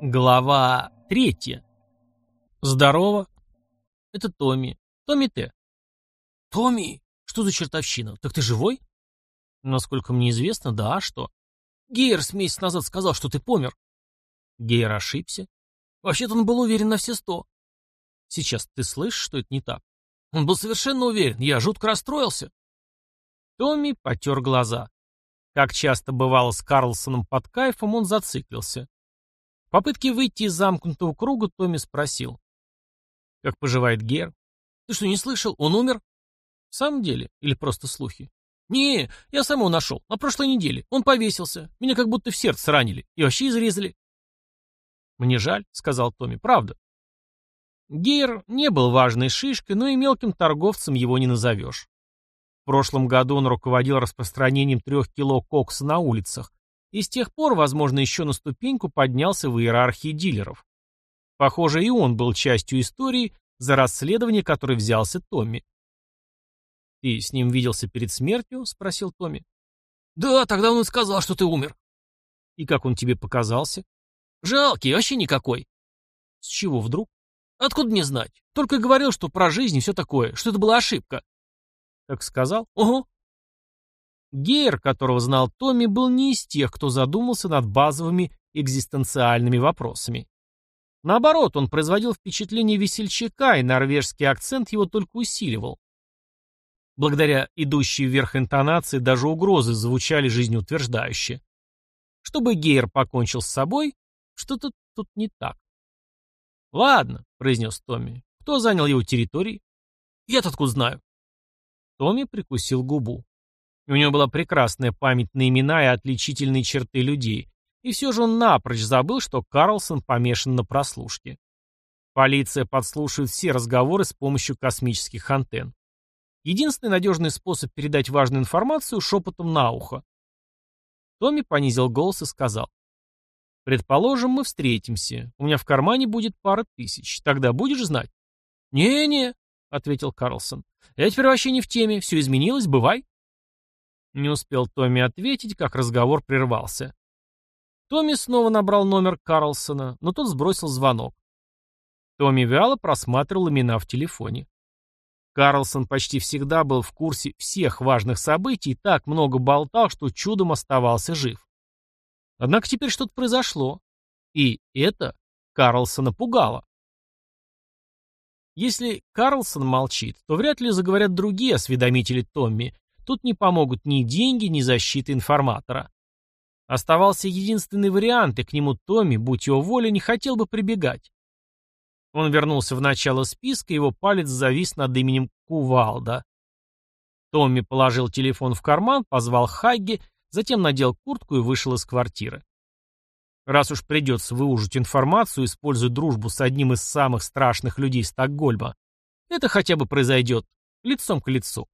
Глава третья. Здорово. Это Томми. Томми Т. Томми? Что за чертовщина? Так ты живой? Насколько мне известно, да, а что? Гейерс месяц назад сказал, что ты помер. Гейер ошибся. Вообще-то он был уверен на все сто. Сейчас ты слышишь, что это не так? Он был совершенно уверен, я жутко расстроился. Томми потер глаза. Как часто бывало с Карлсоном под кайфом, он зациклился. Попытке выйти из замкнутого круга Томми спросил. «Как поживает Гер? Ты что, не слышал? Он умер?» «В самом деле? Или просто слухи?» «Не, я сам его нашел. На прошлой неделе. Он повесился. Меня как будто в сердце ранили. И вообще изрезали». «Мне жаль», — сказал Томми. «Правда». Гейр не был важной шишкой, но и мелким торговцем его не назовешь. В прошлом году он руководил распространением трех кило кокса на улицах, и с тех пор, возможно, еще на ступеньку поднялся в иерархии дилеров. Похоже, и он был частью истории, за расследование которой взялся Томми. «Ты с ним виделся перед смертью?» — спросил Томми. «Да, тогда он и сказал, что ты умер». «И как он тебе показался?» «Жалкий, вообще никакой». «С чего вдруг?» «Откуда мне знать? Только говорил, что про жизнь и все такое, что это была ошибка». «Так сказал?» «Угу». Гейер, которого знал Томми, был не из тех, кто задумался над базовыми экзистенциальными вопросами. Наоборот, он производил впечатление весельчака, и норвежский акцент его только усиливал. Благодаря идущей вверх интонации даже угрозы звучали жизнеутверждающе. Чтобы Гейер покончил с собой, что-то тут не так. «Ладно», — произнес Томми. «Кто занял его территории?» «Я-то откуда знаю?» Томми прикусил губу. У него была прекрасная память на имена и отличительные черты людей, и все же он напрочь забыл, что Карлсон помешан на прослушке. Полиция подслушивает все разговоры с помощью космических антенн. Единственный надежный способ передать важную информацию — шепотом на ухо. Томми понизил голос и сказал. «Предположим, мы встретимся. У меня в кармане будет пара тысяч. Тогда будешь знать?» «Не-не», — ответил Карлсон. «Я теперь вообще не в теме. Все изменилось. Бывай». Не успел Томми ответить, как разговор прервался. Томми снова набрал номер Карлсона, но тот сбросил звонок. Томми вяло просматривал имена в телефоне. Карлсон почти всегда был в курсе всех важных событий и так много болтал, что чудом оставался жив. Однако теперь что-то произошло. И это Карлсона пугало. Если Карлсон молчит, то вряд ли заговорят другие осведомители Томми, Тут не помогут ни деньги, ни защита информатора. Оставался единственный вариант, и к нему Томми, будь его воля, не хотел бы прибегать. Он вернулся в начало списка, его палец завис над именем Кувалда. Томми положил телефон в карман, позвал Хагги, затем надел куртку и вышел из квартиры. Раз уж придется выужить информацию, используя дружбу с одним из самых страшных людей Стокгольма, это хотя бы произойдет лицом к лицу.